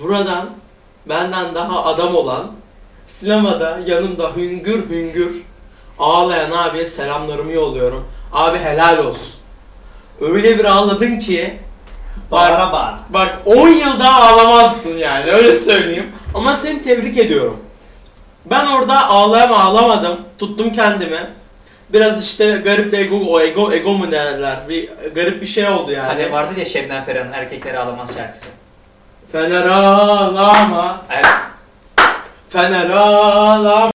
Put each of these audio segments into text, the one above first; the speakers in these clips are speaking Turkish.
Buradan benden daha adam olan, sinemada yanımda hüngür hüngür ağlayan abiye selamlarımı yolluyorum. Abi helal olsun. Öyle bir ağladın ki Bağıra bağır. Bak 10 yıl daha ağlamazsın yani öyle söyleyeyim. Ama seni tebrik ediyorum. Ben orada ağlayam ağlamadım. Tuttum kendimi. Biraz işte garip ego, o ego, ego mu derler? Bir garip bir şey oldu yani. Hani vardır ya Şebnem Ferah'ın Erkekleri Ağlamaz şarkısı. Fener ağlama. Fener ağlama.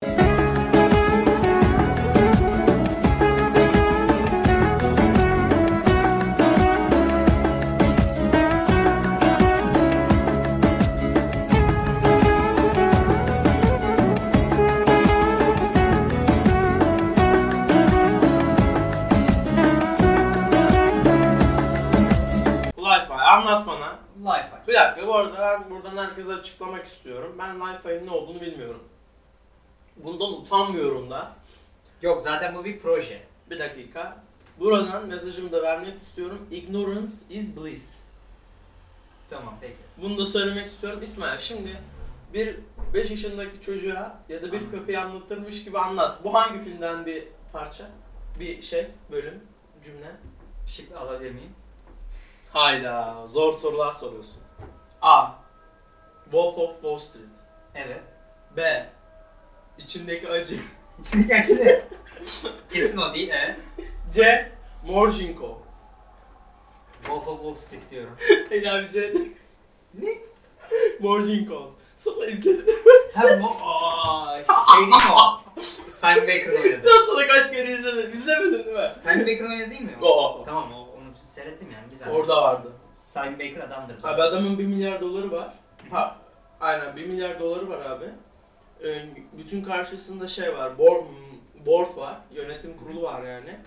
Açıklamak istiyorum. Ben Wi-Fi'nin ne olduğunu bilmiyorum. Bundan utanmıyorum da. Yok zaten bu bir proje. Bir dakika. Buradan mesajımı da vermek istiyorum. Ignorance is bliss. Tamam peki. Bunu da söylemek istiyorum. İsmail şimdi bir 5 yaşındaki çocuğa ya da bir köpeği anlatırmış gibi anlat. Bu hangi filmden bir parça? Bir şey, bölüm, cümle. Şık alabilir miyim? Hayda, zor sorular soruyorsun. A. Wolf of Wall Street. Evet. B. İçindeki acı. İçindeki erkeği Kesin o değil evet. C. Morjinko. Wolf of Wall Street diyorum. Hey abi C. Ne? Morjinko. Sonra izledim. Ha bu Aa, şey değil mi o? Simon Baker'ın oynadı. Ben sana kaç kere izledim. İzlemedin değil mi? Simon Baker'ın oynadı değil mi? O. Tamam o, onu seyrettim yani zahmet. Orada vardı. Simon Baker adamdır. Abi adamın 1 milyar doları var. Ha, aynen 1 milyar doları var abi. Ee, bütün karşısında şey var. Board, board var. Yönetim kurulu var yani.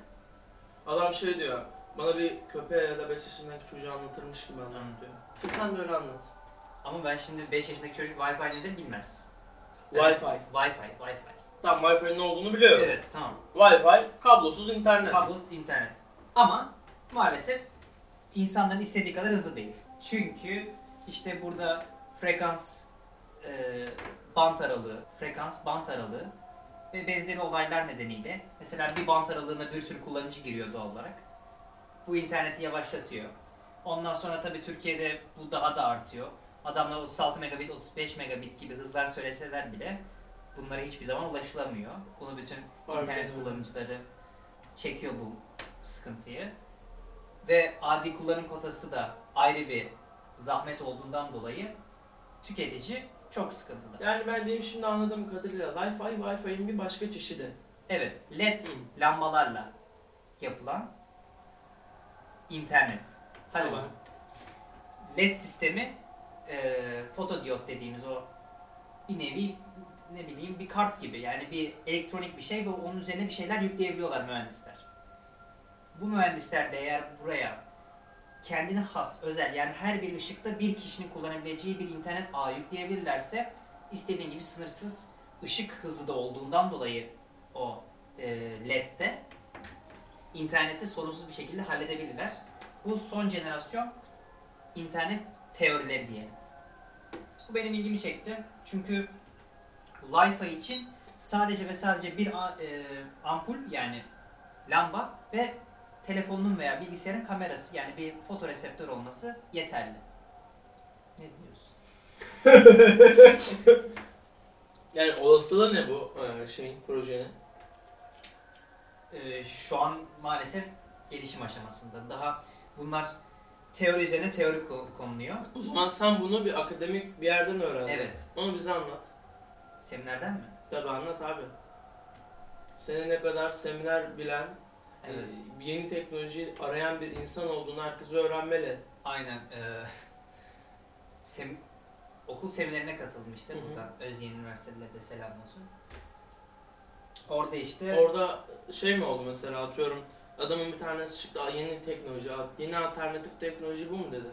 Adam şey diyor. Bana bir köpeğe ya da 5 yaşındaki çocuğu anlatırmış gibi anlat diyor. Sen de öyle anlat. Ama ben şimdi 5 yaşındaki çocuk Wi-Fi nedir bilmez. Wi-Fi. Wi-Fi, Wi-Fi. Tam Wi-Fi'nin ne olduğunu biliyorum. Evet tamam. Wi-Fi kablosuz internet. Kablosuz internet. Ama maalesef insanların istediği kadar hızlı değil. Çünkü işte burada frekans e, bant aralığı, frekans bant aralığı ve benzeri olaylar nedeniyle mesela bir bant aralığına bir sürü kullanıcı giriyor doğal olarak. Bu interneti yavaşlatıyor. Ondan sonra tabii Türkiye'de bu daha da artıyor. Adamlar 36 megabit, 35 megabit gibi hızlar söyleseler bile bunlara hiçbir zaman ulaşılamıyor. Bunu bütün Fark internet ediyorum. kullanıcıları çekiyor bu sıkıntıyı. Ve adi kullanım kotası da ayrı bir zahmet olduğundan dolayı tüketici çok sıkıntılı. Yani ben benim şimdi anladığım kadarıyla Wi-Fi, Wi-Fi'nin bir başka çeşidi. Evet, led Hı. lambalarla yapılan internet. Hadi Tamam. LED sistemi e, fotodiyot dediğimiz o bir nevi ne bileyim bir kart gibi yani bir elektronik bir şey ve onun üzerine bir şeyler yükleyebiliyorlar mühendisler. Bu mühendisler de eğer buraya kendine has, özel yani her bir ışıkta bir kişinin kullanabileceği bir internet ağı yükleyebilirlerse istediğin gibi sınırsız ışık hızı da olduğundan dolayı o e, LED'de interneti sorunsuz bir şekilde halledebilirler. Bu son jenerasyon internet teorileri diyelim. Bu benim ilgimi çekti. Çünkü Wi-Fi için sadece ve sadece bir e, ampul yani lamba ve telefonun veya bilgisayarın kamerası yani bir fotoreseptör olması yeterli. Ne diyorsun? Yani olasılığı ne bu e, şeyin, projenin? Ee, şu an maalesef gelişim aşamasında. Daha bunlar teori üzerine teori ko- konuluyor. O zaman sen bunu bir akademik bir yerden öğrendin. Evet. Onu bize anlat. Seminerden mi? Tabii anlat abi. Senin ne kadar seminer bilen, Evet. e, yeni teknolojiyi arayan bir insan olduğunu herkes öğrenmeli. Aynen. eee, sem okul seminerine katılmıştı. Hı hı. Buradan Özyeğin Üniversiteli'ne de selam olsun. Orada işte Orada şey mi oldu mesela atıyorum adamın bir tanesi çıktı "Aa, yeni teknoloji, yeni alternatif teknoloji bu mu dedi.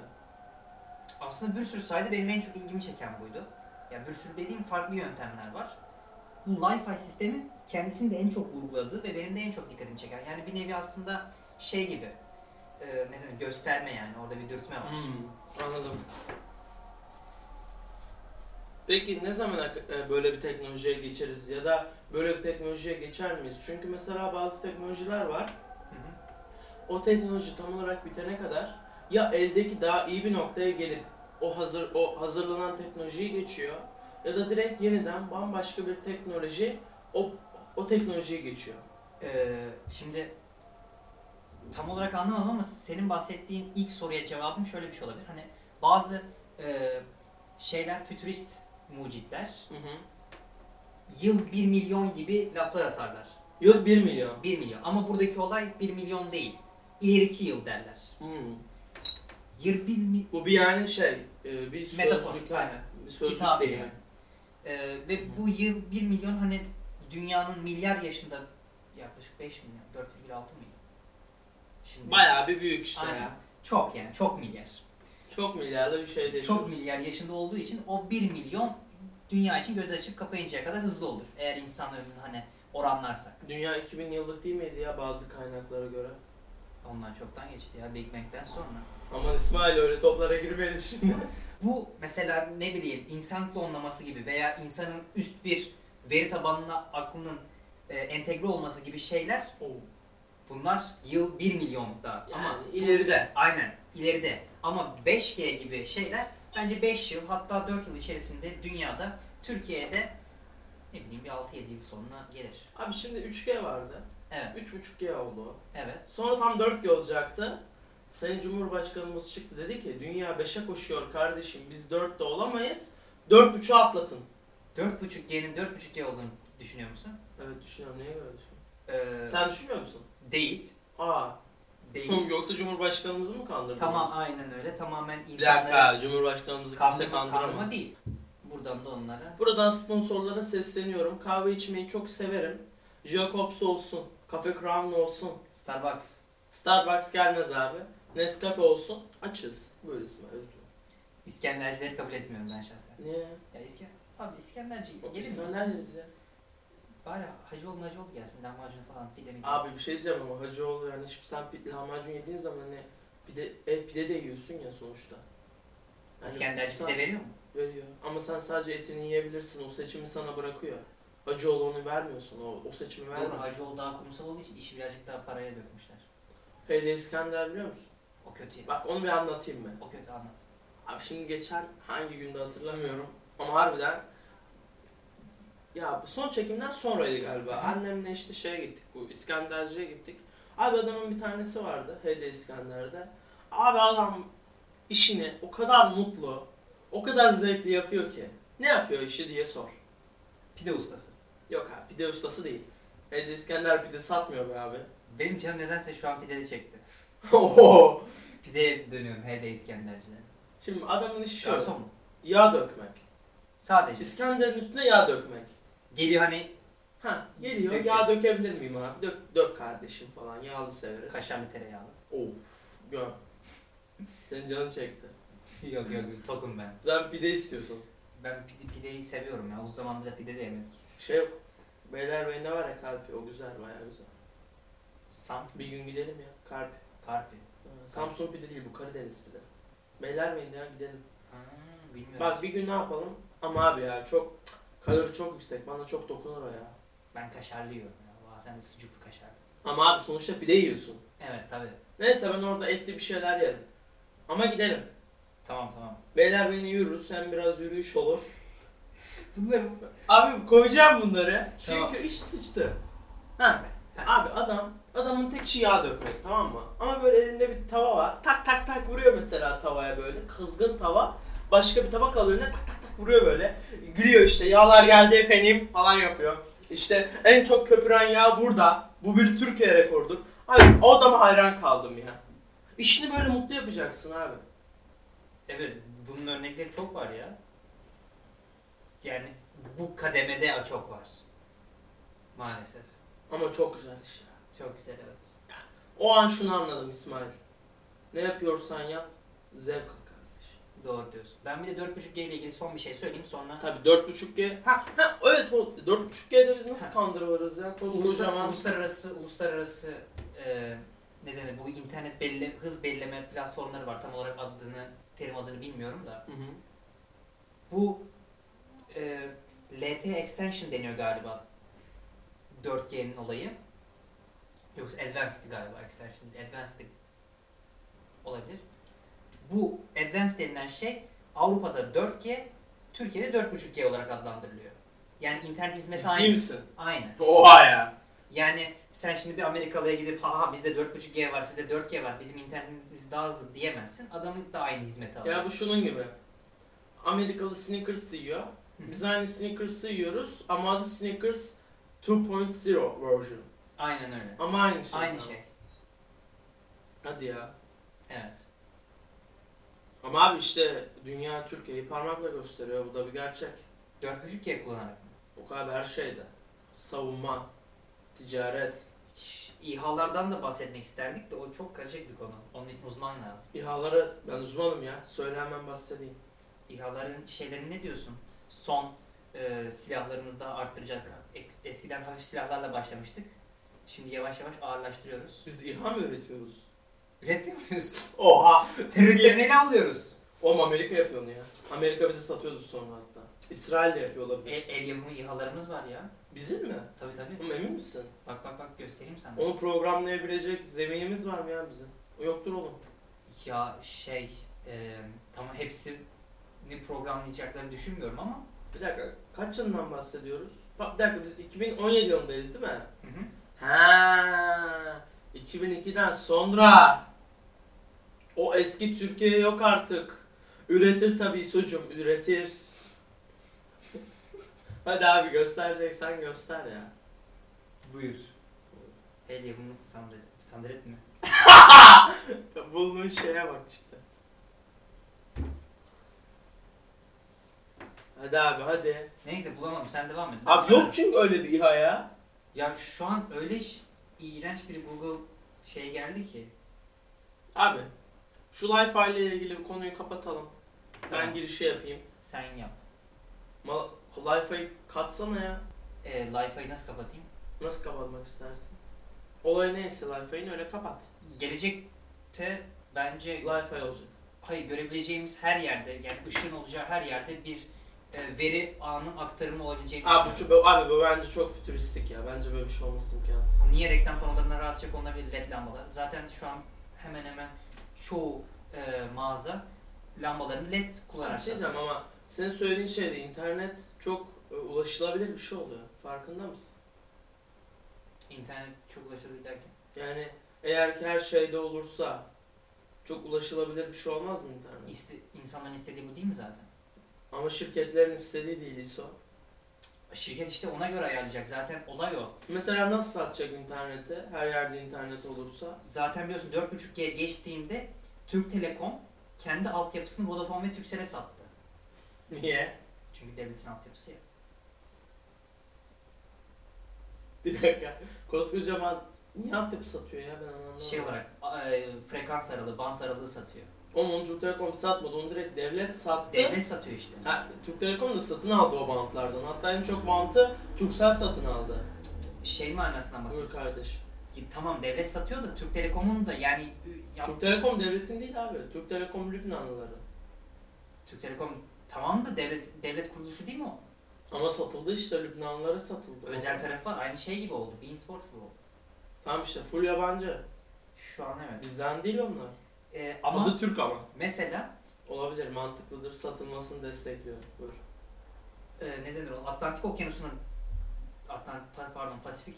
aslında bir sürü sayede benim en çok ilgimi çeken buydu. Ya bir sürü dediğim farklı yöntemler var. Bu Wi-Fi sistemi kendisini de en çok vurguladı ve benim de en çok dikkatimi çeken. Yani bir nevi aslında şey gibi e, ne denir gösterme yani orada bir dürtme var. Hmm, anladım. Peki ne zamana e, böyle bir teknolojiye geçeriz ya da böyle bir teknolojiye geçer miyiz? Çünkü mesela bazı teknolojiler var. Hı hı. O teknoloji tam olarak bitene kadar ya eldeki daha iyi bir noktaya gelip o hazır o hazırlanan teknolojiyi geçiyor ya da direkt yeniden bambaşka bir teknoloji o o teknolojiye geçiyor. Ee, şimdi tam olarak anlamadım ama senin bahsettiğin ilk soruya cevabım şöyle bir şey olabilir. Hani bazı e, şeyler fütürist mucitler Hı hı. yıl 1 milyon gibi laflar atarlar. Yıl 1 milyon. 1 milyon ama buradaki olay 1 milyon değil. İleriki yıl derler. Hmm. Yıl 1 milyon Bu bir yani şey, e, bir Metafor, sözlük, aynen. bir sözlük deyimi. yani. Ee, ve bu yıl 1 milyon hani dünyanın milyar yaşında yaklaşık 5 milyon 4,6 milyon. Şimdi Bayağı bir büyük işte Aynen. ya. çok yani çok milyar. Çok milyarda bir şey değil. Çok milyar yaşında olduğu için o 1 milyon dünya için göz açıp kapayıncaya kadar hızlı olur. Eğer insan ömrünü hani oranlarsak. Dünya 2000 yıllık değil miydi ya bazı kaynaklara göre? Ondan çoktan geçti ya Big Bang'den sonra. Aman İsmail öyle toplara girmeyelim şimdi. Bu mesela ne bileyim insan klonlaması gibi veya insanın üst bir veri tabanına aklının e, entegre olması gibi şeyler bunlar yıl 1 milyonda Ama ama ileride. aynen ileride ama 5G gibi şeyler bence 5 yıl hatta 4 yıl içerisinde dünyada Türkiye'de ne bileyim bir 6-7 yıl sonuna gelir. Abi şimdi 3G vardı. Evet, 3.5G oldu. evet. Sonra tam 4G olacaktı. Sayın Cumhurbaşkanımız çıktı dedi ki dünya 5'e koşuyor kardeşim biz 4'te olamayız. 4.5'e atlatın. 4.5G'nin 4.5G olduğunu düşünüyor musun? Evet düşünüyorum neye göre düşünüyorum. Ee, Sen düşünmüyor musun? Değil. Aa. Değil. Yoksa Cumhurbaşkanımızı mı kandırdın? Tamam aynen öyle. Tamamen Bir insanları dakika Cumhurbaşkanımızı kimse kandırma, kandırma değil. Buradan da onlara Buradan sponsorlara sesleniyorum. Kahve içmeyi çok severim. Jacobs olsun, Cafe Crown olsun. Starbucks. Starbucks gelmez abi. Nescafe olsun. Açız. Buyur İsmail özür dilerim. İskendercileri kabul etmiyorum ben şahsen. Niye? Ya İsker... Abi İskenderci gelir İsmail mi? neredeniz ya? Bari Hacıoğlu Macıoğlu gelsin. Lahmacun falan pide mi? Abi bir şey diyeceğim ama Hacıoğlu yani şimdi sen pi- lahmacun yediğin zaman hani pide, e, pide de yiyorsun ya sonuçta. Yani İskenderci sen- pide veriyor mu? Veriyor. Ama sen sadece etini yiyebilirsin. O seçimi sana bırakıyor. Hacıoğlu onu vermiyorsun. O, o seçimi vermiyor. Doğru Hacıoğlu daha kurumsal olduğu için işi birazcık daha paraya dökmüşler. Hele İskender biliyor musun? Kötü. Bak onu bir anlatayım ben. O kötü anlat. Abi şimdi geçen hangi günde hatırlamıyorum. Ama harbiden ya bu son çekimden sonraydı galiba. Annemle işte şeye gittik bu İskenderci'ye gittik. Abi adamın bir tanesi vardı Hede İskender'de. Abi adam işini o kadar mutlu, o kadar zevkli yapıyor ki. Ne yapıyor işi diye sor. Pide ustası. Yok abi pide ustası değil. Hede İskender pide satmıyor be abi. Benim canım nedense şu an pideli çekti. Oho. Pideye dönüyorum HD İskenderci'de. Şimdi adamın işi şöyle. Garson mu? Yağ dökmek. Sadece. İskender'in üstüne yağ dökmek. Geliyor hani Ha geliyor Döküyor. yağ dökebilir miyim abi? Dök, dök kardeşim falan yağlı severiz. kaşarlı tereyağlı. Of göm. Senin canın çekti. yok yok yok tokum ben. Sen pide istiyorsun. Ben pide, pideyi seviyorum ya. Uzun zamandır da pide de yemedik. Şey yok. Beylerbeyi'nde var ya Karpi o güzel bayağı güzel. Sam, Bir gün gidelim ya Karpi. karpi. Samsun pide değil bu Karadeniz pide. Beylerbeyi'nde ya gidelim. Ha, bilmiyorum. Bak bir gün ne yapalım? Ama abi ya çok kalori çok yüksek bana çok dokunur o ya. Ben kaşarlı yiyorum ya. Bazen de sucuklu kaşarlı. Ama abi sonuçta pide yiyorsun. Evet tabi. Neyse ben orada etli bir şeyler yerim. Ama gidelim. Tamam tamam. Beylerbeyi'ne yürürüz hem biraz yürüyüş olur. Bunları Abi koyacağım bunları. Tamam. Çünkü iş sıçtı. Ha. Abi adam adamın tek işi yağ dökmek tamam mı? Ama böyle elinde bir tava var. Tak tak tak vuruyor mesela tavaya böyle. Kızgın tava. Başka bir tabak alıyor önüne tak tak tak vuruyor böyle. Gülüyor işte yağlar geldi efendim falan yapıyor. İşte en çok köpüren yağ burada. Bu bir Türkiye rekorudur. Abi o adama hayran kaldım ya. İşini böyle mutlu yapacaksın abi. Evet bunun örnekleri çok var ya. Yani bu kademede çok var. Maalesef. Ama çok güzel iş ya. Çok güzel evet. O an şunu anladım İsmail. Ne yapıyorsan yap, zevk al kardeş. Doğru diyorsun. Ben bir de 4.5G ile ilgili son bir şey söyleyeyim sonra. Tabii 4.5G. Ha, ha evet o 4.5G'de biz nasıl Ha. kandırılırız ya? Koskocaman. uluslararası uluslararası e, ne denir bu internet belirleme, hız belirleme platformları var. Tam olarak adını terim adını bilmiyorum da. Hı hı. Bu LTE extension deniyor galiba 4G'nin olayı. Yoksa advanced galiba extension advanced olabilir. Bu advanced denilen şey Avrupa'da 4G, Türkiye'de 4.5G olarak adlandırılıyor. Yani internet hizmeti Ciddi aynı. misin? Aynı. Oha ya. Yani sen şimdi bir Amerikalıya gidip ha bizde 4.5G var, sizde 4G var, bizim internetimiz daha hızlı diyemezsin. Adamın da aynı hizmeti alıyor. Ya bu şunun gibi. Amerikalı Snickers yiyor. Biz aynı Snickers'ı yiyoruz ama adı Snickers 2.0 version. Aynen öyle. Ama aynı şey. Aynı tamam. şey. Hadi ya. Evet. Ama abi işte dünya Türkiye'yi parmakla gösteriyor. Bu da bir gerçek. 4.5G kullanarak mı? O kadar her şeyde. Savunma, ticaret, Şş, İHA'lardan da bahsetmek isterdik de o çok karışık bir konu. Onun için uzman lazım. İHA'ları ben uzmanım ya. Söyle hemen bahsedeyim. İHA'ların şeylerini ne diyorsun? Son e, silahlarımızı da arttıracak. Eskiden hafif silahlarla başlamıştık. Şimdi yavaş yavaş ağırlaştırıyoruz. Biz İHA mı üretiyoruz? Üretmiyor muyuz? Oha! Teröristlerin eline alıyoruz. Oğlum Amerika yapıyor onu ya. Amerika bize satıyordu sonra hatta. İsrail de yapıyor olabilir. El, el yapımı İHA'larımız var ya. Bizim mi? Tabii tabii. Oğlum emin misin? Bak bak bak göstereyim sana. Onu programlayabilecek zeminimiz var mı ya bizim? Yoktur oğlum. Ya şey e, tamam hepsini programlayacaklarını düşünmüyorum ama Bir dakika kaç yılından bahsediyoruz? Bak bir dakika biz 2017 yılındayız değil mi? hı hı. Ha, 2002'den sonra o eski Türkiye yok artık. Üretir tabii sucum, üretir. Hadi abi göstereceksen göster ya. buyur. El yapımı sandalet, sandalet mi? Bulduğun şeye bak işte. Hadi abi hadi. Neyse bulamadım sen devam et. Abi yok çünkü öyle bir İHA ya. Ya şu an öyle iğrenç bir Google şey geldi ki. Abi şu Li-Fi ile ilgili bir konuyu kapatalım. Tamam. Ben girişi yapayım. Sen yap. Ma- Li-Fi'yi katsana ya. E, Li-Fi'yi nasıl kapatayım? Nasıl kapatmak istersin? Olay neyse Li-Fi'ni öyle kapat. Gelecekte bence Li-Fi olacak. hayır görebileceğimiz her yerde yani ışığın olacağı her yerde bir veri ağının aktarımı olabileceğini Abi bu, düşünüyorum. çok- abi bu bence çok fütüristik ya. Bence böyle bir şey olması imkansız. Niye reklam panolarına rahatça konulabilir led lambalar? Zaten şu an hemen hemen çoğu e, mağaza lambalarını led Bir kullanarak şey diyeceğim ama senin söylediğin şeyde internet çok e, ulaşılabilir bir şey oluyor. Farkında mısın? İnternet çok ulaşılabilir derken. Yani eğer ki her şeyde olursa çok ulaşılabilir bir şey olmaz mı internet? İste, insanların istediği bu değil mi zaten? Ama şirketlerin istediği değil ISO. Şirket işte ona göre ayarlayacak. Zaten olay o. Mesela nasıl satacak interneti? Her yerde internet olursa. Zaten biliyorsun 4.5G geçtiğinde Türk Telekom kendi altyapısını Vodafone ve Turkcell'e sattı. Niye? Çünkü devletin altyapısı ya. Bir dakika. Koskocaman niye altyapı satıyor ya ben anlamadım. Şey olarak e, frekans aralığı, bant aralığı satıyor. Oğlum onu Türk Telekom satmadı. Onu direkt devlet sattı. Devlet satıyor işte. Ha, Türk Telekom da satın aldı o bantlardan. Hatta en çok bantı Turkcell satın aldı. Şey manasından Buyur bahsediyorum. kardeşim. Ki Tamam devlet satıyor da Türk Telekom'un da yani ya, Türk Telekom devletin değil abi. Türk Telekom Lübnanlıları. Türk Telekom tamam da devlet devlet kuruluşu değil mi o? Ama satıldı işte Lübnanlılara satıldı. Özel tarafı var. Aynı şey gibi oldu. Bein Sport gibi oldu. Tamam işte full yabancı. Şu an evet. Bizden değil onlar. E, ama Adı Türk ama. mesela Olabilir mantıklıdır satılmasını destekliyor. Buyur. e, ne denir o? Atlantik Okyanusu'nun Atlant pardon Pasifik.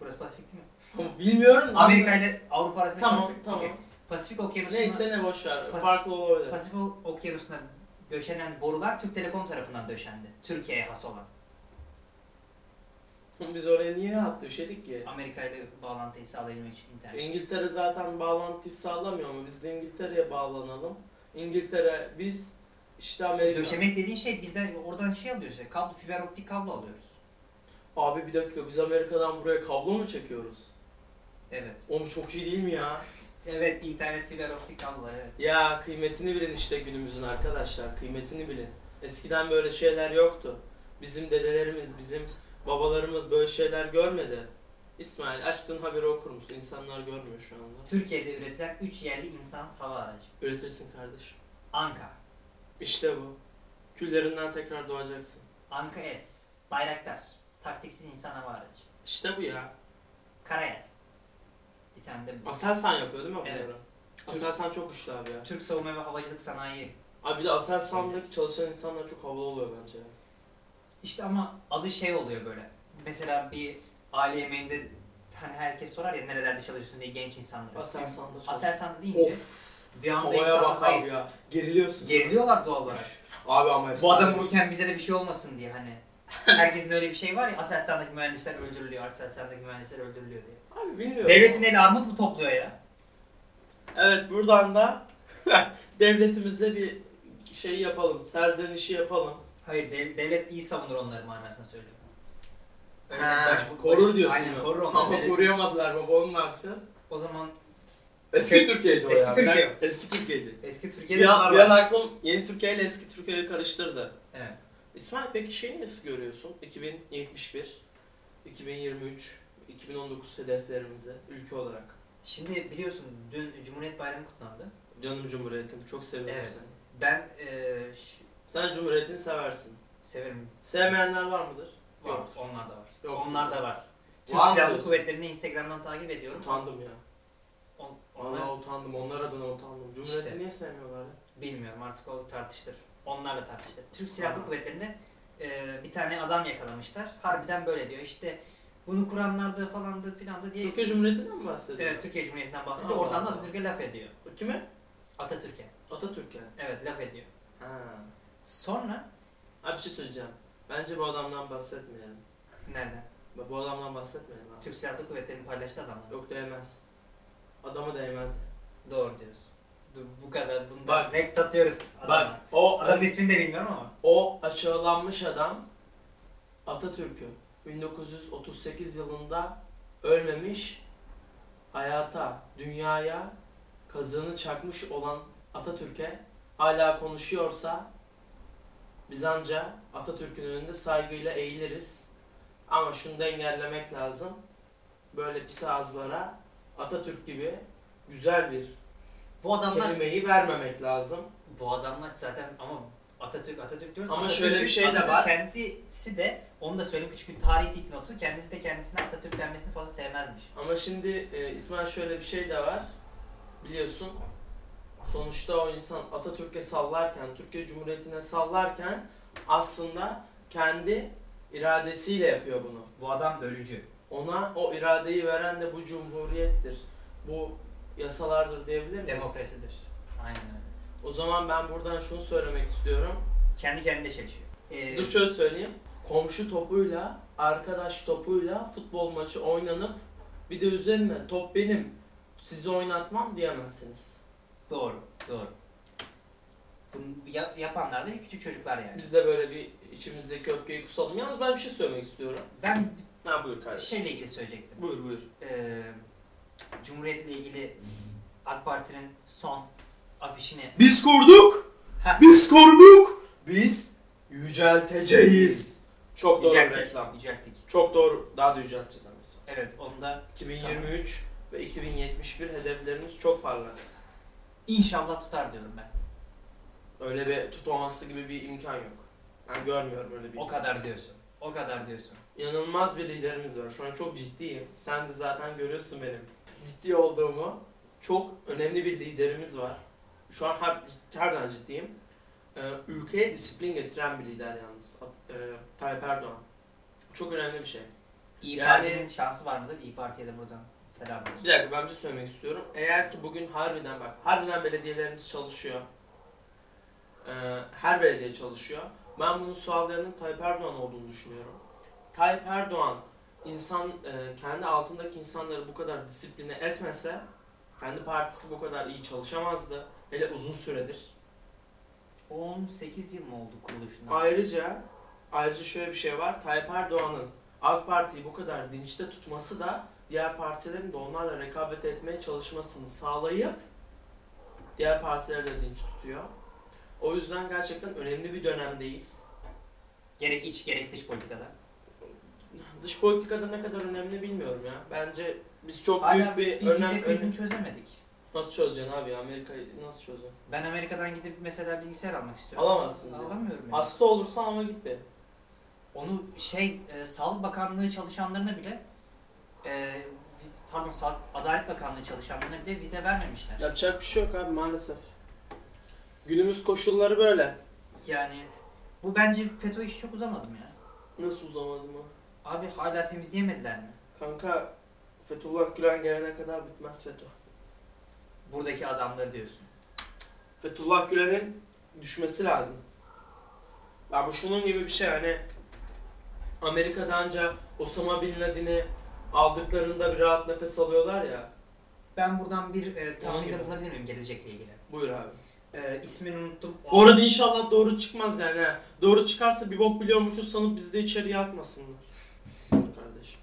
Burası Pasifik değil mi? Ama bilmiyorum. Amerika ile Avrupa arasında Tamam Pasifik. tamam. Okey. Pasifik Okyanusu'na Neyse ne boş ver. Pas- Farklı olabilir. Pasifik Okyanusu'na döşenen borular Türk Telekom tarafından döşendi. Türkiye'ye has olan. Biz oraya niye hat döşedik ki? Amerika ile bağlantıyı sağlayabilmek için internet. İngiltere zaten bağlantıyı sağlamıyor ama biz de İngiltere'ye bağlanalım. İngiltere biz işte Amerika. Döşemek dediğin şey bizden oradan şey alıyoruz ya. Kablo, fiber optik kablo alıyoruz. Abi bir dakika biz Amerika'dan buraya kablo mu çekiyoruz? Evet. Oğlum çok iyi değil mi ya? Evet internet fiber optik kablo evet. Ya kıymetini bilin işte günümüzün arkadaşlar. Kıymetini bilin. Eskiden böyle şeyler yoktu. Bizim dedelerimiz, bizim babalarımız böyle şeyler görmedi. İsmail açtın haberi okur musun? İnsanlar görmüyor şu anda. Türkiye'de üretilen 3 yerli insansız hava aracı. Üretirsin kardeşim. Anka. İşte bu. Küllerinden tekrar doğacaksın. Anka S. Bayraktar. Taktiksiz insan hava aracı. İşte bu ya. Karayel. Bir tane de bu. Aselsan yapıyor değil mi bunları? Evet. Aselsan çok güçlü abi ya. Türk savunma ve havacılık sanayi. Abi bir de Aselsan'daki çalışan insanlar çok havalı oluyor bence. ya. İşte ama adı şey oluyor böyle. Mesela bir aile yemeğinde hani herkes sorar ya nerelerde çalışıyorsun diye genç insanlara. Aselsan'da çok. Aselsan'da deyince Of. bir anda Havaya insan bak hayır. abi ya. Geriliyorsun. Geriliyorlar doğal olarak. Abi ama Bu efsane. adam vururken bize de bir şey olmasın diye hani. Herkesin öyle bir şey var ya Aselsan'daki mühendisler öldürülüyor, Aselsan'daki mühendisler öldürülüyor diye. Abi bilmiyorum. Devletin eli armut mu topluyor ya? Evet buradan da devletimize bir şey yapalım. Serzenişi yapalım. Hayır dev- devlet iyi savunur onları manasını söylüyor. Öyle Ha, baş- korur diyorsun Aynen korur onları. Ama devlet- koruyamadılar baba onu ne yapacağız? O zaman Eski Türkiye'ydi o eski ya. Türkiye. Ben- Eski Türkiye'ydi. eski Bir Türkiye'de an, bunlar bir an var. aklım yeni Türkiye ile eski Türkiye'yi karıştırdı. Evet. İsmail peki şeyi nasıl görüyorsun? 2071, 2023, 2019 hedeflerimizi ülke olarak. Şimdi biliyorsun dün Cumhuriyet Bayramı kutlandı. Canım Cumhuriyet'im çok seviyorum Evet. seni. Ben eee, ş- Sen Cumhuriyet'ini seversin. severim. Sevmeyenler var mıdır? Var. Yok. Onlar da var. Yok. Onlar da var. Türk Silahlı diyorsun? Kuvvetleri'ni Instagram'dan takip ediyorum. Utandım ya. On, Vallahi utandım. Onlar adına utandım. Cumhuriyeti İşte. niye sevmiyorlar ya? bilmiyorum artık o tartıştır. Onlarla tartıştır. Türk Silahlı Kuvvetleri'nde eee, bir tane adam yakalamışlar. Harbiden böyle diyor. İşte bunu kuranlardı falandı filandı diye. Türkiye Cumhuriyeti'nden mi bahsediyor? Evet Türkiye Cumhuriyeti'nden bahsediyor. Allah Oradan da. Atatürk'e laf ediyor. Kime? Atatürk'e. Atatürk'e. Evet laf ediyor. Ha. Sonra Abi bir şey söyleyeceğim. Bence bu adamdan bahsetmeyelim. nereden? Bak Bu adamdan bahsetmeyelim abi. Türk Silahlı Kuvvetleri'nin paylaştığı adamlar. Yok değmez. Adamı değmez. Doğru diyorsun. Bu kadar bunda Bak. renk atıyoruz. adama. Bak o Adamın ismini de bilmiyorum ama. o aşağılanmış adam Atatürk'ü 1938 yılında ölmemiş hayata, dünyaya kazığını çakmış olan Atatürk'e hala konuşuyorsa biz anca Atatürk'ün önünde saygıyla eğiliriz. Ama şunu da engellemek lazım. Böyle pis ağızlara Atatürk gibi güzel bir Bu adamlar kelimeyi vermemek lazım. bu adamlar zaten ama Atatürk Atatürk diyoruz. Ama Atatürk'ün- şöyle bir şey de Atatürk var. Kendisi de onu da söyleyeyim küçük bir tarih dipnotu. Kendisi de kendisine Atatürk denmesini fazla sevmezmiş. Ama şimdi e, İsmail şöyle bir şey de var. Biliyorsun. Sonuçta o insan Atatürk'e sallarken, Türkiye Cumhuriyeti'ne sallarken aslında kendi iradesiyle yapıyor bunu. Bu adam bölücü. Ona o iradeyi veren de bu cumhuriyettir. Bu yasalardır diyebilir miyiz? Demokrasidir. Aynen öyle. O zaman ben buradan şunu söylemek istiyorum. Kendi kendine çelişiyor. Ee, Dur şöyle söyleyeyim. Komşu topuyla, arkadaş topuyla futbol maçı oynanıp bir de üzerine top benim, sizi oynatmam diyemezsiniz. Doğru. Doğru. Bunu ya- yapanlar da küçük çocuklar yani. Biz de böyle bir içimizdeki öfkeyi kusalım. Yalnız ben bir şey söylemek istiyorum. Ben Ha buyur kardeşim. şeyle ilgili söyleyecektim. Buyur buyur. Ee, Cumhuriyet'le ilgili AK Parti'nin son afişini Biz kurduk. Heh. Biz kurduk. Biz yücelteceğiz. Çok doğru bir yücelttik. reklam. yücelttik. Çok doğru. Daha da yücelteceğiz ama. Evet onda 2023 ve 2071 hedeflerimiz çok parlak. İnşallah tutar diyorum ben. Öyle bir tutmaması gibi bir imkan yok. Ben görmüyorum öyle bir O kadar diyorsun. O kadar diyorsun. İnanılmaz bir liderimiz var. Şu an çok ciddiyim. Sen de zaten görüyorsun benim ciddi olduğumu. Çok önemli bir liderimiz var. Şu an har harbiden ciddiyim. Ee, ülkeye disiplin getiren bir lider yalnız. Ee, Tayyip Erdoğan. Çok önemli bir şey. İyi Yani- Parti'nin şansı var mıdır? İyi Parti'ye de buradan selam olsun. Bir dakika ben bir şey söylemek istiyorum. Eğer ki bugün harbiden bak, harbiden belediyelerimiz çalışıyor. Ee, her belediye çalışıyor. Ben bunun sağlayanın Tayyip Erdoğan olduğunu düşünüyorum. Tayyip Erdoğan insan e, kendi altındaki insanları bu kadar disipline etmese kendi partisi bu kadar iyi çalışamazdı. Hele uzun süredir. 18 yıl mı oldu kuruluşundan? Ayrıca ayrıca şöyle bir şey var. Tayyip Erdoğan'ın AK Parti'yi bu kadar dinçte tutması da diğer partilerin de onlarla rekabet etmeye çalışmasını sağlayıp diğer partileri de dinç tutuyor. O yüzden gerçekten önemli bir dönemdeyiz. Gerek iç gerek dış politikada. Dış politikada ne kadar önemli bilmiyorum ya. Bence biz çok Hala büyük bir bir vize önem... krizini çözemedik. Nasıl çözeceksin abi ya? Amerika'yı nasıl çözeceksin? Ben Amerika'dan gidip mesela bilgisayar almak istiyorum. Alamazsın. Alamıyorum yani. Hasta olursan ama git be. Onu şey e, Sağlık Bakanlığı çalışanlarına bile e, viz- pardon Adalet Bakanlığı çalışanlarına bile vize vermemişler. Yapacak bir şey yok abi maalesef. Günümüz koşulları böyle. Yani bu bence FETÖ işi çok uzamadı mı ya? Nasıl uzamadı mı? Abi hala temizleyemediler mi? Kanka Fethullah Gülen gelene kadar bitmez FETÖ. Buradaki adamları diyorsun. Fethullah Gülen'in düşmesi lazım. Ya bu şunun gibi bir şey hani Amerika'da anca Osama Bin Laden'i aldıklarında bir rahat nefes alıyorlar ya. Ben buradan bir e, tahminde gibi. bulunabilir miyim gelecekle ilgili? Buyur abi. E, ismini unuttum. Bu arada inşallah doğru çıkmaz yani. ha. Doğru çıkarsa bir bok biliyormuşuz sanıp bizi de içeriye atmasınlar. Kardeşim.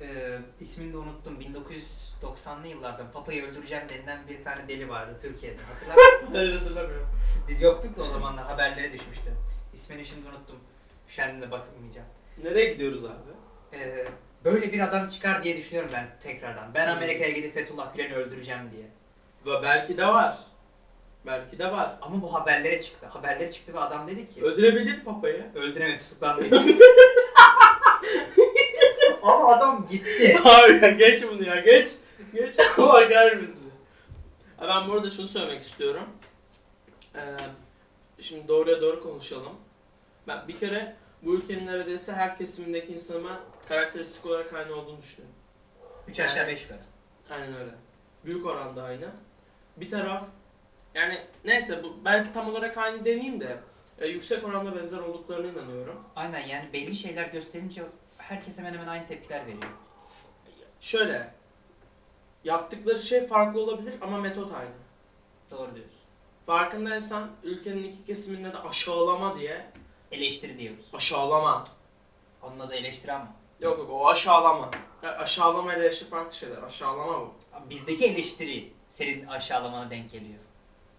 e, ismini de unuttum. 1990'lı yıllarda Papa'yı öldüreceğim denilen bir tane deli vardı Türkiye'de. Hatırlar mısın? Hayır hatırlamıyorum. Biz yoktuk da o zamanlar haberlere düşmüştü. İsmini şimdi unuttum. Üşendim de bakmayacağım. Nereye gidiyoruz abi? E, böyle bir adam çıkar diye düşünüyorum ben tekrardan. Ben Hmm. Amerika'ya gidip Fethullah Gülen'i öldüreceğim diye. Ve belki de var. Belki de var. Ama bu haberlere çıktı. Haberlere çıktı ve adam dedi ki Öldürebilir papayı. öldüremedi tutuklandı. Ama adam gitti. Abi ya geç bunu ya geç. Geç. Bakar mısın? Ha, Ben burada şunu söylemek istiyorum. Ee, şimdi doğruya doğru konuşalım. Ben bir kere bu ülkenin neredeyse her kesimindeki insanıma karakteristik olarak aynı olduğunu düşünüyorum. 3 aşağı 5 yukarı. Aynen öyle. Büyük oranda aynı. Bir taraf yani neyse bu belki tam olarak aynı demeyeyim de e, yüksek oranda benzer olduklarına inanıyorum. Aynen yani belli şeyler gösterince herkes hemen hemen aynı tepkiler veriyor. Şöyle yaptıkları şey farklı olabilir ama metot aynı. Doğru diyorsun. Farkındaysan ülkenin iki kesiminde de aşağılama diye Eleştiri diyoruz. aşağılama. Onun adı eleştiri ama. Yok yok o aşağılama. Ya, aşağılama ile eleştiri farklı şeyler. Aşağılama bu. Bizdeki eleştiri senin aşağılamana denk geliyor.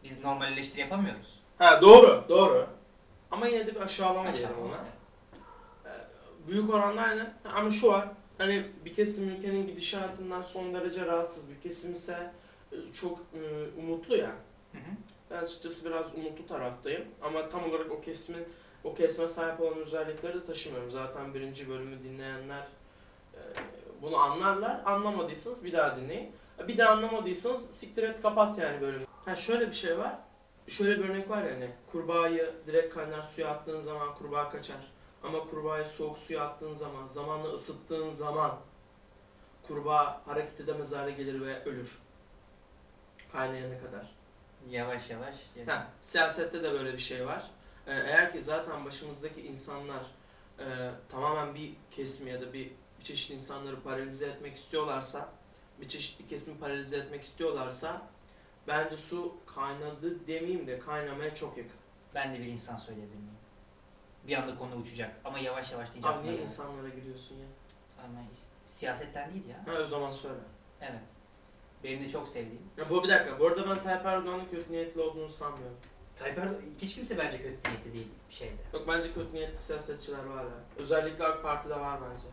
Biz normal eleştiri yapamıyoruz. Ha doğru doğru. Ama yine de bir aşağılama diyelim Aşağılama. ona. Büyük oranda aynı. Ama şu var. Hani bir kesim ülkenin gidişatından son derece rahatsız. Bir kesim ise e, çok e, umutlu ya. Hı hı. Ben açıkçası biraz umutlu taraftayım. Ama tam olarak o kesimin o kesme sahip olan özellikleri de taşımıyorum. Zaten birinci bölümü dinleyenler e, bunu anlarlar. Anlamadıysanız bir daha dinleyin. Bir daha anlamadıysanız siktir et kapat yani bölümü. Ha şöyle bir şey var. Şöyle bir örnek var yani. Kurbağayı direkt kaynar suya attığın zaman kurbağa kaçar. Ama kurbağayı soğuk suya attığın zaman, zamanla ısıttığın zaman kurbağa hareket edemez hale gelir ve ölür. Kaynayana kadar. Yavaş yavaş. Ha, siyasette de böyle bir şey var. Ee, eğer ki zaten başımızdaki insanlar e, tamamen bir kesimi ya da bir, bir çeşit insanları paralize etmek istiyorlarsa, bir çeşitli kesimi paralize etmek istiyorlarsa bence su kaynadı demeyeyim de kaynamaya çok yakın. Ben de bir insan söyleyebilir miyim? Bir anda konu uçacak ama yavaş yavaş diyeceğim. Abi niye insanlara giriyorsun ya? Ama siyasetten değil ya. Ha o zaman söyle. Evet. Benim de çok sevdiğim. Ya bu bir dakika. Bu arada ben Tayyip Erdoğan'ın kötü niyetli olduğunu sanmıyorum. Tayyip Erdoğan, hiç kimse bence kötü niyetli değil bir şeyde. Yok bence kötü niyetli siyasetçiler var ya. Özellikle AK Parti'de var bence.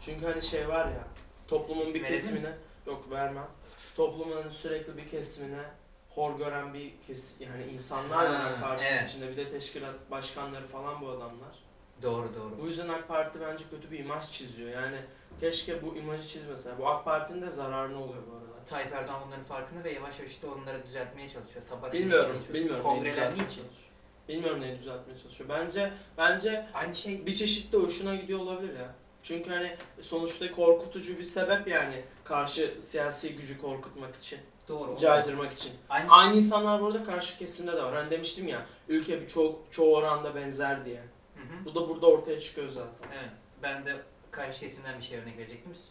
Çünkü hani şey var ya. Toplumun İsim bir kesimine yok vermem. Toplumun hani sürekli bir kesimine hor gören bir kes yani insanlar var AK Parti'nin evet. içinde bir de teşkilat başkanları falan bu adamlar. Doğru doğru. Bu yüzden AK Parti bence kötü bir imaj çiziyor. Yani keşke bu imajı çizmese. Bu AK Parti'nin de zararına oluyor bu arada. Tayyip Erdoğan bunların farkında ve yavaş yavaş da onları düzeltmeye çalışıyor. Taban Bilmiyorum, çalışıyor. bilmiyorum Kongreler niçin? çalışıyor. Bilmiyorum neyi düzeltmeye çalışıyor. Bence bence Aynı şey bir çeşit de hoşuna gidiyor olabilir ya. Çünkü hani sonuçta korkutucu bir sebep yani karşı siyasi gücü korkutmak için, doğru. caydırmak için. Aynı, Aynı insanlar burada karşı kesimde de var. Hani demiştim ya ülke bir çoğu, çoğu oranda benzer diye. Hı hı. Bu da burada ortaya çıkıyor zaten. Evet. Ben de karşı kesimden bir şey örnek verecektim. Siz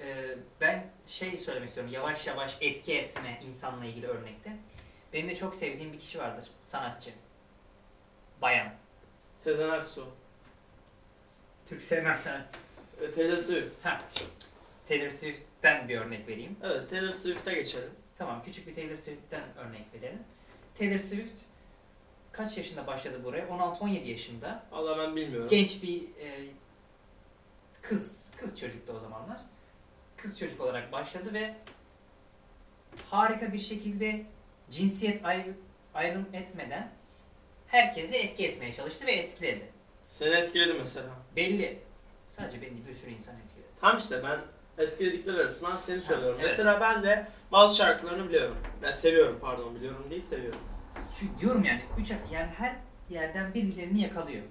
Ee, ben şey söylemek istiyorum. Yavaş yavaş etki etme insanla ilgili örnekte. Benim de çok sevdiğim bir kişi vardır. Sanatçı. Bayan. Sezen Aksu, Türk sevmem e, Taylor Swift. Taylor Swift'ten bir örnek vereyim. Evet Taylor Swift'e geçelim. Tamam küçük bir Taylor Swift'ten örnek verelim. Taylor Swift kaç yaşında başladı buraya? 16-17 yaşında. Valla ben bilmiyorum. Genç bir e, kız, kız çocuktu o zamanlar. Kız çocuk olarak başladı ve harika bir şekilde cinsiyet ayrı, ayrım etmeden herkese etki etmeye çalıştı ve etkiledi. Seni etkiledi mesela. Belli. Sadece beni bir sürü insan etkiledi. Tam işte ben etkiledikleri arasından seni söylüyorum. evet. Mesela ben de bazı şarkılarını biliyorum. Ben seviyorum pardon biliyorum değil seviyorum. Çünkü diyorum yani üç yani her yerden birilerini yakalıyor.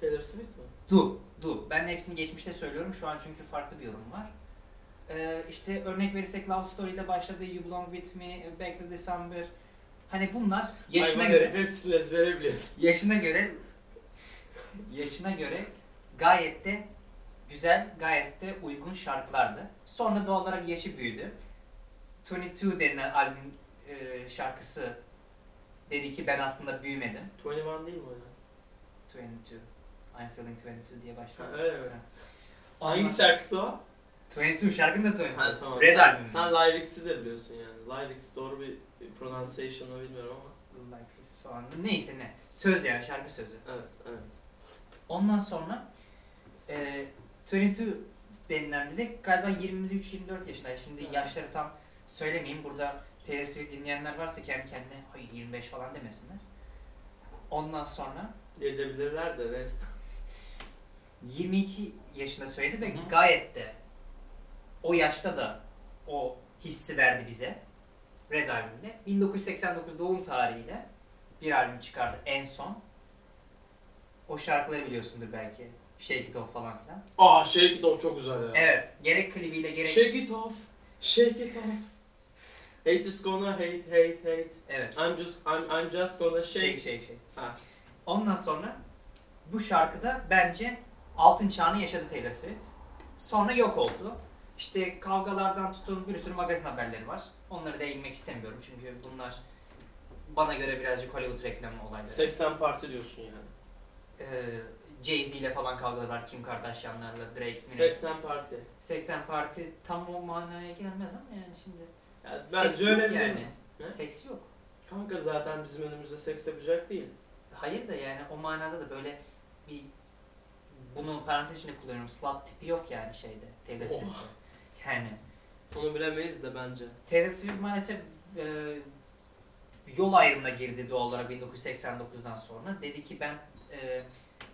Taylor Swift mi? Du, du. Ben hepsini geçmişte söylüyorum. Şu an çünkü farklı bir yorum var. Ee, işte örnek verirsek Love Story ile başladı. You Belong With Me, Back to December. Hani bunlar yaşına Hayvan göre hepsini ezbere biliyorsun. yaşına göre yaşına göre gayet de güzel, gayet de uygun şarkılardı. Sonra doğal olarak yaşı büyüdü. 22 denilen albüm e, şarkısı dedi ki ben aslında büyümedim. 21 değil mi o ya? 22 I'm feeling 22 diye Ha, başlıyor. öyle mi? Hangi şarkısı o? 22 şarkının da 22. Ha tamam. Red sen, albüm. Sen Lyrics'i de biliyorsun yani. Lyrics doğru bir pronunciation'ı bilmiyorum ama. This falan. Neyse ne. Söz yani şarkı sözü. Evet, evet. Ondan sonra e, 22 denilen de galiba 23-24 yaşındaydı. Şimdi Evet. yaşları tam söylemeyeyim. Burada Taylor Swift dinleyenler varsa kendi kendine hayır 25 falan demesinler. Ondan sonra Edebilirler de neyse. 22 yaşında söyledi ve hı. gayet de o yaşta da o hissi verdi bize. Red albümde. 1989 doğum tarihiyle bir albüm çıkardı en son. O şarkıları biliyorsundur belki. Shake It Off falan filan. Aa Shake It Off çok güzel ya. Evet. Gerek klibiyle gerek... Shake it off. Shake it off. Hate is gonna hate, hate, hate. Evet. I'm just, I'm, I'm just gonna Şey shake. şey şey. Ha. Ondan sonra bu şarkıda bence altın çağını yaşadı Taylor Swift. Sonra yok oldu. İşte kavgalardan tutun bir sürü magazin haberleri var. Onları değinmek istemiyorum çünkü bunlar bana göre birazcık Hollywood reklamı olayları. 80 parti diyorsun yani. Ee, Jay-Z ile falan kavgalar var. Kim Kardashian'larla, Drake, Drake 80 parti. 80 parti tam o manaya gelmez ama yani şimdi. Ya seks bence yok yani. Seks yok. Kanka zaten bizim önümüzde seks yapacak değil. Hayır da yani o manada da böyle bir bunu parantez içinde kullanıyorum. Slut tipi yok yani şeyde. Taylor Oh. Yani Onu bilemeyiz de bence. Taylor Swift maalesef e, yol ayrımına girdi doğal olarak 1989'dan sonra. Dedi ki ben e,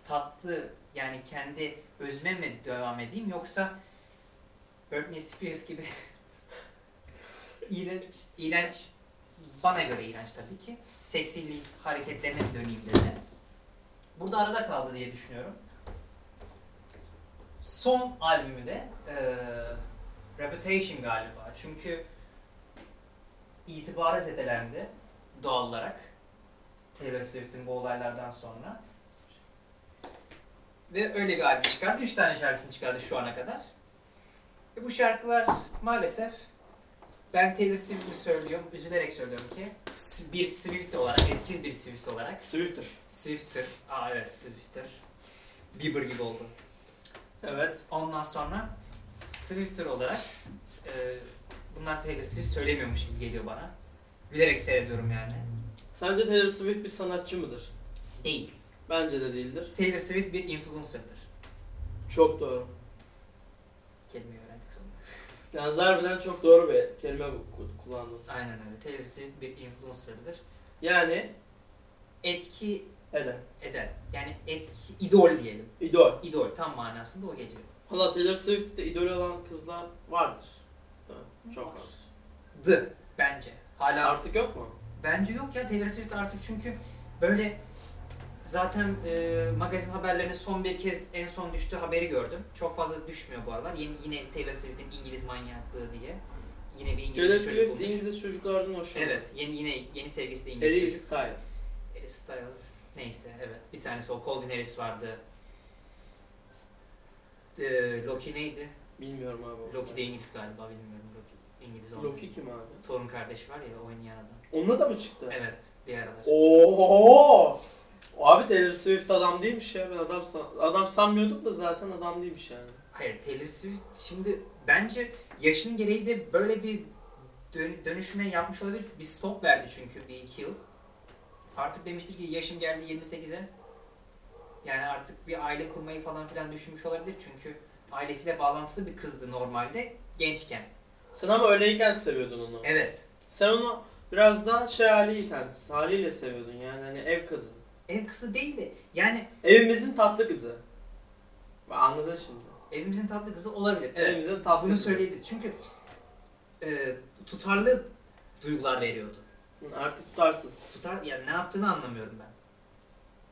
tatlı yani kendi özüme mi devam edeyim yoksa Britney Spears gibi iğrenç, iğrenç bana göre iğrenç tabii ki seksilik hareketlerine döneyim dedi. Burada arada kaldı diye düşünüyorum. Son albümü de e, Reputation galiba. Çünkü itibarı zedelendi doğal olarak. Taylor Swift'in bu olaylardan sonra. Ve öyle bir albüm çıkardı. Üç tane şarkısını çıkardı şu ana kadar. Ve bu şarkılar maalesef ben Taylor Swift'ini söylüyorum, üzülerek söylüyorum ki bir Swift olarak, eski bir Swift olarak Swifter. Swifter, aa evet Swifter, Bieber gibi oldu. Evet. Ondan sonra Swifter olarak e, bunlar Taylor Swift söylemiyormuş gibi geliyor bana. Gülerek seyrediyorum yani. Sence Taylor Swift bir sanatçı mıdır? Değil. Bence de değildir. Taylor Swift bir influencer'dır. Çok doğru. Kelimeyi öğrendik sonunda. Yani harbiden çok doğru bir kelime bu- kullandın. Aynen öyle. Taylor Swift bir influencer'dır. Yani Etki eden. eden. Yani etki, idol diyelim. İdol. İdol tam manasında o geliyor. Valla Taylor Swift'te idol olan kızlar vardır. Çok var. Dı bence. Hala Artık yok mu? Bence yok ya Taylor Swift artık çünkü böyle zaten e, magazin haberlerine son bir kez en son düştüğü haberi gördüm. Çok fazla düşmüyor bu aralar. Yeni yine Taylor Swift'in İngiliz manyaklığı diye. Yine bir İngiliz Taylor çocuk Swift bulmuş. İngiliz çocuklardan hoşlanıyor. Evet, yeni yine yeni sevgilisi de İngiliz Harry çocuk. Styles. Harry Styles. Neyse evet. Bir tanesi o Colvin Harris vardı. E, Loki neydi? Bilmiyorum abi. Loki de İngiliz galiba bilmiyorum. Loki İngiliz olmadı. Loki kim abi? Thor'un kardeşi var ya oynayan adam. Onunla da mı çıktı? Evet bir aralar. Oo! Abi Taylor Swift adam değilmiş ya. Ben adam san adam sanmıyordum da zaten adam değilmiş yani. Hayır Taylor Swift şimdi bence yaşının gereği de böyle bir dön- dönüşüme yapmış olabilir. Bir stop verdi çünkü bir iki yıl. Artık demiştir ki yaşım geldi 28'e. Yani artık bir aile kurmayı falan filan düşünmüş olabilir çünkü ailesiyle bağlantılı bir kızdı normalde gençken. Sen ama öyleyken seviyordun onu. Evet. Sen onu biraz daha şey haliyken, haliyle seviyordun yani hani ev kızı. Ev kızı değil de yani Evimizin tatlı kızı. Anladın şimdi. evimizin tatlı kızı olabilir. Evet. Evimizin tatlı Bunu kızı. söyleyebiliriz. Çünkü e, tutarlı duygular veriyordu. Artık tutarsız. Tutar yani ne yaptığını anlamıyorum ben.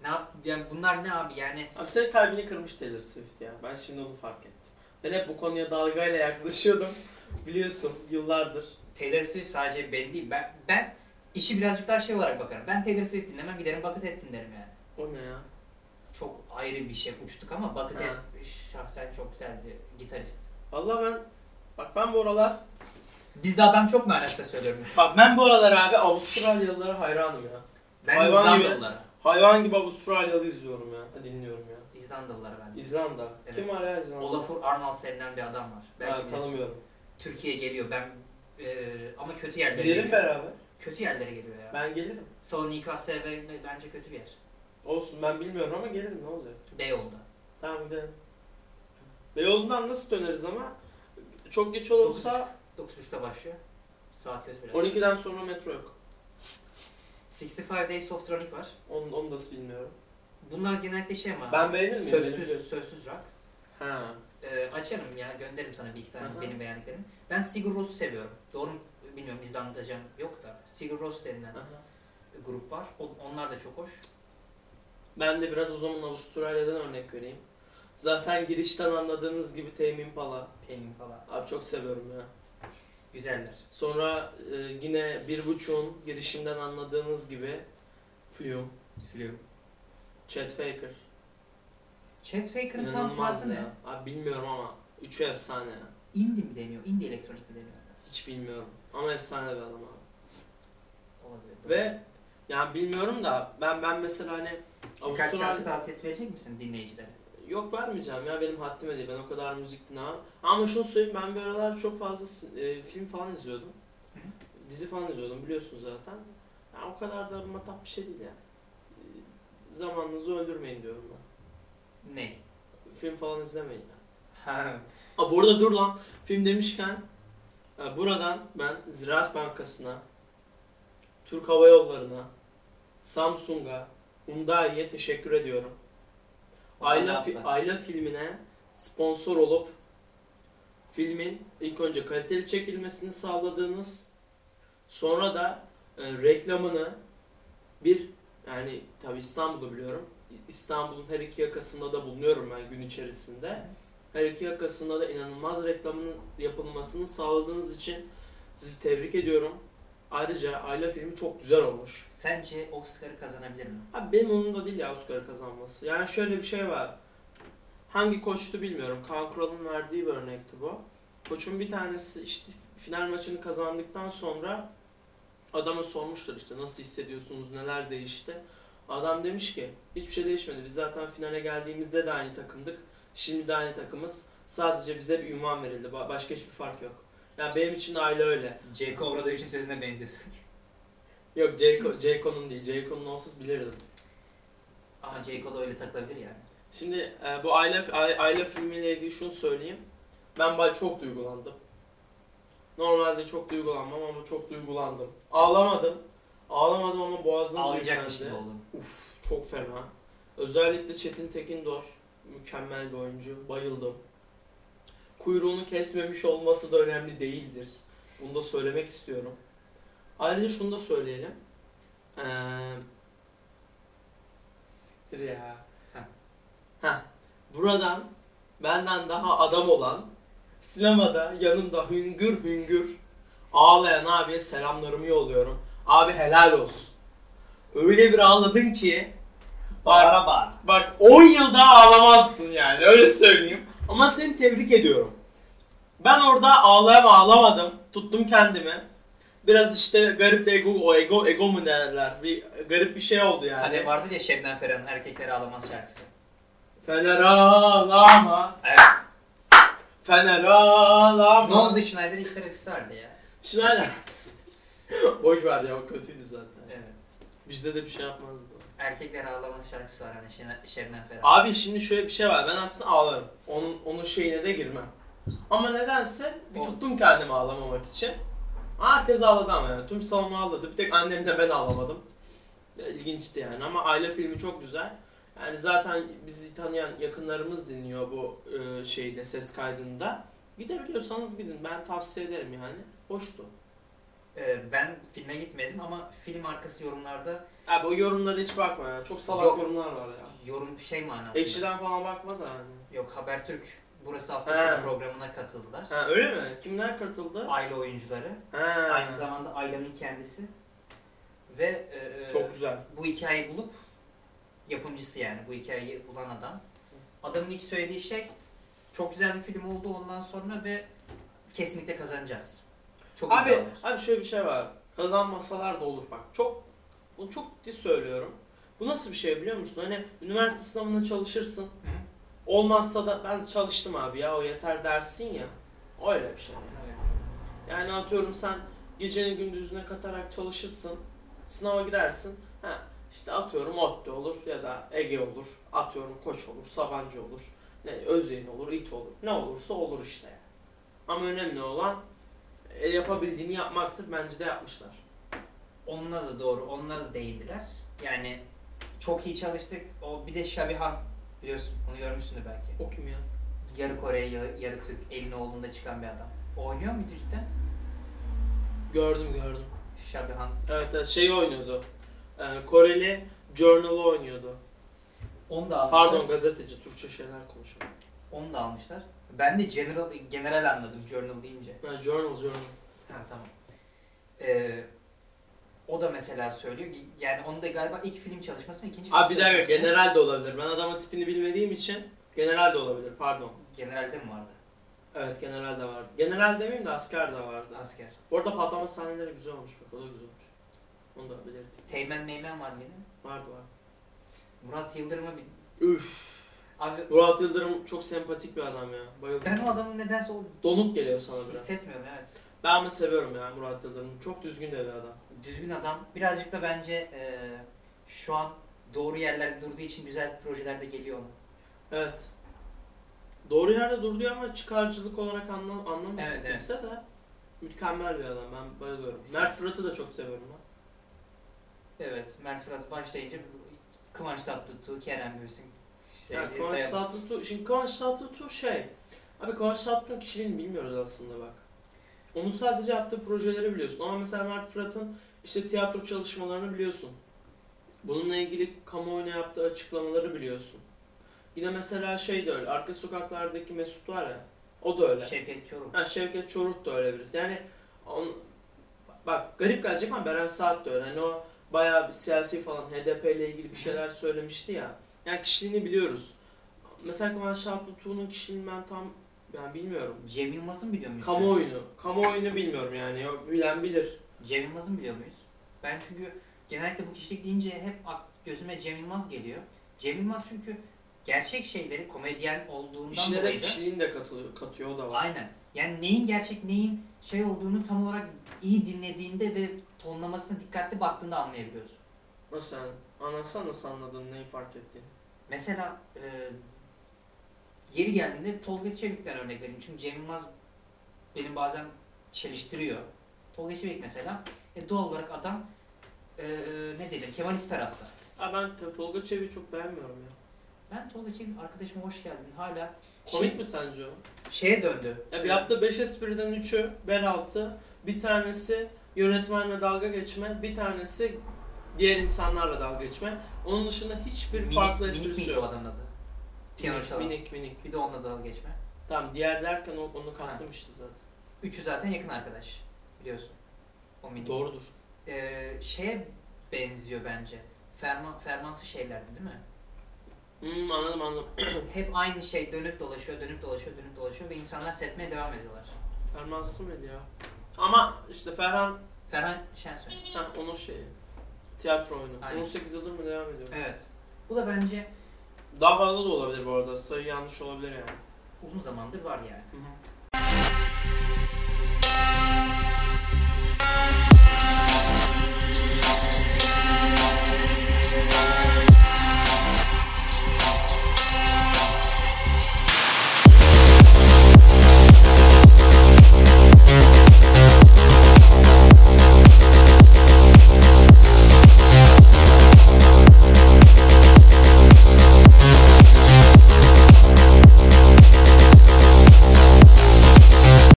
Ne yap yani bunlar ne abi yani Abi senin kalbini kırmış Taylor Swift ya. Ben şimdi onu fark ettim. Ben hep bu konuya dalgayla yaklaşıyordum. Biliyorsun yıllardır. Taylor Swift sadece ben değil. Ben ben işi birazcık daha şey olarak bakarım. Ben Taylor Swift dinlemem giderim Bucket Head dinlerim yani. O ne ya? Çok ayrı bir şey uçtuk ama Bucket Ha. Head şahsen çok güzel bir gitarist. Vallahi ben bak ben bu aralar Bizde adam çok manasında söylüyorum. bak ben bu aralar abi Avustralyalılara hayranım ya. Ben Hayvan gibi. İzlandalılara. Hayvan gibi Avustralyalı izliyorum ya. Dinliyorum ya. İzlandalılara ben. İzlanda. Evet. Kim var ya İzlanda? Olafur Arnalds denilen bir adam var. Belki Ha, tanımıyorum. Türkiye'ye geliyor. Ben e, ama kötü yerlere Gidelim geliyor. beraber. Kötü yerlere geliyor ya. Ben gelirim. Salonika SV bence kötü bir yer. Olsun ben bilmiyorum ama gelirim ne olacak. Beyoğlu'da. Tamam gidelim. Beyoğlu'ndan nasıl döneriz ama çok geç olursa 9.30'da başlıyor. Saat kötü biraz. 12'den sonra metro yok. 65 Days of Tronic var. Onu, onu da bilmiyorum. Bunlar genellikle şey ama Ben beğenir miyim? Sözsüz, sözsüz rock. Ha. Ee, açarım ya gönderirim sana bir iki tane Aha. benim beğendiklerimi. Ben Sigur Ros'u seviyorum. Doğru mu bilmiyorum İzlandacam yok da. Sigur Ros denilen Aha. grup var. O- onlar da çok hoş. Ben de biraz o zaman Avustralya'dan örnek vereyim. Zaten girişten anladığınız gibi Tame Impala. Temin falan. Abi çok seviyorum ya. Güzeller. Sonra e, yine bir buçuğun girişinden anladığınız gibi Flume, Flüm. Chet Faker. Chet Faker'ın tam tarzı ne? Abi bilmiyorum ama üçü efsane ya. Indie mi deniyor? Indie elektronik mi deniyor? Hiç bilmiyorum. Ama efsane bir adam abi. Olabilir. doğru. Ve yani bilmiyorum da ben ben mesela hani Birkaç şarkı Avustralya tavsiyesi verecek misin dinleyicilere? Yok vermeyeceğim ya benim haddime değil ben o kadar müzik dinlemem. Ama şunu söyleyeyim ben bir aralar çok fazla e, film falan izliyordum. Dizi falan izliyordum biliyorsunuz zaten. Yani o kadar da matap bir şey değil yani. E, Zamanınızı öldürmeyin diyorum ben. Ne? Film falan izlemeyin yani. Ha. Bu arada dur lan. Film demişken e, buradan ben Ziraat Bankası'na, Türk Hava Yolları'na, Samsung'a, Hyundai'ye teşekkür ediyorum. Ayla, fi- Ayla filmine sponsor olup filmin ilk önce kaliteli çekilmesini sağladığınız sonra da e, reklamını bir yani tabi İstanbul'u biliyorum. İstanbul'un her iki yakasında da bulunuyorum ben gün içerisinde. Her iki yakasında da inanılmaz reklamının yapılmasını sağladığınız için sizi tebrik ediyorum. Ayrıca Ayla filmi çok güzel olmuş. Sence Oscar'ı kazanabilir mi? Abi benim umurumda değil ya Oscar kazanması. Yani şöyle bir şey var. Hangi koçtu bilmiyorum. Kaan Kural'ın verdiği bir örnekti bu. Koçun bir tanesi işte final maçını kazandıktan sonra adama sormuşlar işte nasıl hissediyorsunuz, neler değişti. Adam demiş ki hiçbir şey değişmedi. Biz zaten finale geldiğimizde de aynı takımdık. Şimdi de aynı takımız. Sadece bize bir ünvan verildi. Ba- Başka hiçbir fark yok. Yani benim için aile öyle. J. Cobra için sözüne benziyor sanki. Yok Jayco- Jayco'nun değil. Jayco'nun olsuz bilirdim. Ama J. Cole öyle takılabilir yani. Şimdi e, bu aile aile, filmiyle ilgili şunu söyleyeyim. Ben bay çok duygulandım. Normalde çok duygulanmam ama çok duygulandım. Ağlamadım. Ağlamadım ama boğazım Ağlayacakmış gibi oldum. Uf çok fena. Özellikle Çetin Tekindor mükemmel bir oyuncu. Bayıldım. Kuyruğunu kesmemiş olması da önemli değildir. Bunu da söylemek istiyorum. Ayrıca şunu da söyleyelim. Ee, siktir ya. Heh. Heh. Buradan benden daha adam olan sinemada yanımda hüngür hüngür ağlayan abiye selamlarımı yolluyorum. Abi helal olsun. Öyle bir ağladın ki bağır. Bak 10 yıl daha ağlamazsın yani öyle söyleyeyim. Ama seni tebrik ediyorum. Ben orada ağlayam ağlamadım. Tuttum kendimi. Biraz işte garip bir ego, o ego, ego mu derler? Bir garip bir şey oldu yani. Hani vardır ya Şebnem Ferah'ın Erkekleri Ağlamaz şarkısı. Fener ağlama. Evet. Fener ağlama. Ne oldu Schneider ilk terapisi vardı ya. Schneider. Boş ver ya o kötüydü zaten. Evet. Bizde de bir şey yapmazdı. Erkekleri Ağlamaz şarkısı var hani Şen- Şebnem Ferah. Abi şimdi şöyle bir şey var. Ben aslında ağlarım. Onun onun şeyine de girmem. Ama nedense bir O- tuttum kendimi ağlamamak için. Herkes ağladı ama yani. Tüm salon ağladı. Bir tek annemle ben ağlamadım. Ya, İlginçti yani ama aile filmi çok güzel. Yani zaten bizi tanıyan yakınlarımız dinliyor bu e, şeyde ses kaydında. Gidebiliyorsanız gidin. Ben tavsiye ederim yani. Hoştu. Ee, ben filme gitmedim ama film arkası yorumlarda Abi o yorumlara hiç bakma ya. Çok salak Yok. yorumlar var ya. yorum şey manasında. Ekşiden falan bakma da yani. Yok Habertürk burası hafta He. sonu programına katıldılar. Ha öyle mi? Kimler katıldı? Aile oyuncuları. Ha. Aynı zamanda ailenin kendisi. Ve e, Çok güzel. bu hikayeyi bulup yapımcısı yani bu hikayeyi bulan adam. Adamın ilk söylediği şey çok güzel bir film oldu ondan sonra ve kesinlikle kazanacağız. Çok Abi, abi şöyle bir şey var. Kazanmasalar da olur bak. Çok bunu çok ciddi söylüyorum. Bu nasıl bir şey biliyor musun? Hani üniversite sınavına çalışırsın. Olmazsa da ben çalıştım abi ya o yeter dersin ya. Öyle bir şey. Yani atıyorum sen geceni gündüzüne katarak çalışırsın. Sınava girersin. Ha, işte atıyorum ODTÜ olur ya da Ege olur. Atıyorum Koç olur, Sabancı olur. Ne Özyeğin olur, İT olur. Ne olursa olur işte. Ama önemli olan e, yapabildiğini yapmaktır. Bence de yapmışlar. Onunla da doğru, onunla da değindiler. Yani çok iyi çalıştık. O bir de Şabihan biliyorsun, onu görmüşsündür belki. O kim ya? Yarı Kore, yarı, yarı Türk, elini oğlunda çıkan bir adam. O oynuyor muydu cidden? Gördüm gördüm. Şabihan. Evet, evet şey oynuyordu. Ee, Koreli Journal'ı oynuyordu. Onu da almışlar. Pardon gazeteci Türkçe şeyler konuşuyor. Onu da almışlar. Ben de general, general anladım journal deyince. Ha, journal Journal. Ha tamam. Ee, o da mesela söylüyor. ki- Yani onun da galiba ilk film çalışması mı ikinci film Abi bir dakika çalışması mı? general de olabilir. Ben adamın tipini bilmediğim için general de olabilir pardon. Generalde mi vardı? Evet general de vardı. General demeyeyim de asker de vardı. Asker. Bu arada patlama sahneleri güzel olmuş bak o da güzel olmuş. Onu da belirteyim. Teğmen meymen var yine. Vardı var. Murat Yıldırım'ı bir... Üf. Abi Murat Yıldırım çok sempatik bir adam ya. Bayıldım. ben o adamın nedense o Donuk geliyor sana biraz. hissetmiyorum evet. Ben ama seviyorum ya Murat Yıldırım'ı. Çok düzgün de bir adam. Düzgün adam. Birazcık da bence e, şu an doğru yerlerde durduğu için güzel projeler de geliyor ona. Evet. Doğru yerde durduyor ama çıkarcılık olarak anlam anlamasın Evet, evet. kimse de mükemmel bir adam. Ben bayılıyorum. Mert Fırat'ı da çok seviyorum ben. Evet, Mert Fırat başlayınca Kıvanç Tatlıtuğ, Kerem Bürsin şey Yani diye Kıvanç sayalım. Tatlıtuğ, şimdi Kıvanç Tatlıtuğ şey, abi Kıvanç Tatlıtuğ'un kişiliğini bilmiyoruz aslında bak. Onun sadece yaptığı projeleri biliyorsun ama mesela Mert Fırat'ın işte tiyatro çalışmalarını biliyorsun. Bununla ilgili kamuoyuna yaptığı açıklamaları biliyorsun. Yine mesela şey de öyle, arka sokaklardaki Mesut var ya, o da öyle. Şevket Çoruh. Ha, Şevket Çoruk da öyle birisi. Yani on, bak garip gelecek ama Beren Saat de öyle. Hani o bayağı bir siyasi falan HDP ile ilgili bir şeyler söylemişti ya. Yani kişiliğini biliyoruz. Mesela Kıvanç Tatlıtuğ'un kişiliğini ben tam ben bilmiyorum. Cem Yılmaz'ın biliyor muyuz? Kamuoyunu, kamuoyunu bilmiyorum yani. Bilen bilir. Cem Yılmaz'ın biliyor muyuz? Ben çünkü genellikle bu kişilik deyince hep gözüme Cem Yılmaz geliyor. Cem Yılmaz çünkü gerçek şeyleri komedyen olduğundan İşine dolayı da kişiliğini de katılıyor, katıyor o da var. aynen. Yani neyin gerçek neyin şey olduğunu tam olarak iyi dinlediğinde ve tonlamasına dikkatli baktığında anlayabiliyorsun. Nasıl yani? Anlatsana nasıl anladın, neyi fark ettiğini. Mesela e, yeri geldiğinde Tolga Çevik'ten örnek vereyim. Çünkü Cem Yılmaz benim bazen çeliştiriyor. Tolga Çevik mesela e, doğal olarak adam e, ne diyelim Kemalist tarafta. Ha ben Tolga Çevik'i çok beğenmiyorum ya. Ben Tolga Çevik arkadaşıma hoş geldin hala Komik şey, mi sence o? şeye döndü. Ya bir yaptığı 5 espriden 3'ü bel altı, bir tanesi yönetmenle dalga geçme, bir tanesi diğer insanlarla dalga geçme. Onun dışında hiçbir minik, farklı minik esprisi miydi o yok. adamın adı? Piyano Minik, çalan. minik minik. Bir de onunla dalga geçme. Tamam diğer derken o- onu kattım işte zaten. Üçü zaten yakın arkadaş biliyorsun. O minik. Doğrudur. Ee, şeye benziyor bence. Ferman, fermansı şeylerdi değil mi? Hmm, anladım anladım. hep aynı şey dönüp dolaşıyor, dönüp dolaşıyor, dönüp dolaşıyor ve insanlar seyretmeye devam ediyorlar. Fermansız mıydı ya? Ama işte Ferhan, Ferhan Şensoy. ha, onun şeyi. Tiyatro oyunu. Aynen. 18 yıldır mı devam ediyor? Evet. Bu da bence Daha fazla da olabilir bu arada. Sayı yanlış olabilir yani. uzun zamandır var yani. Hı hı.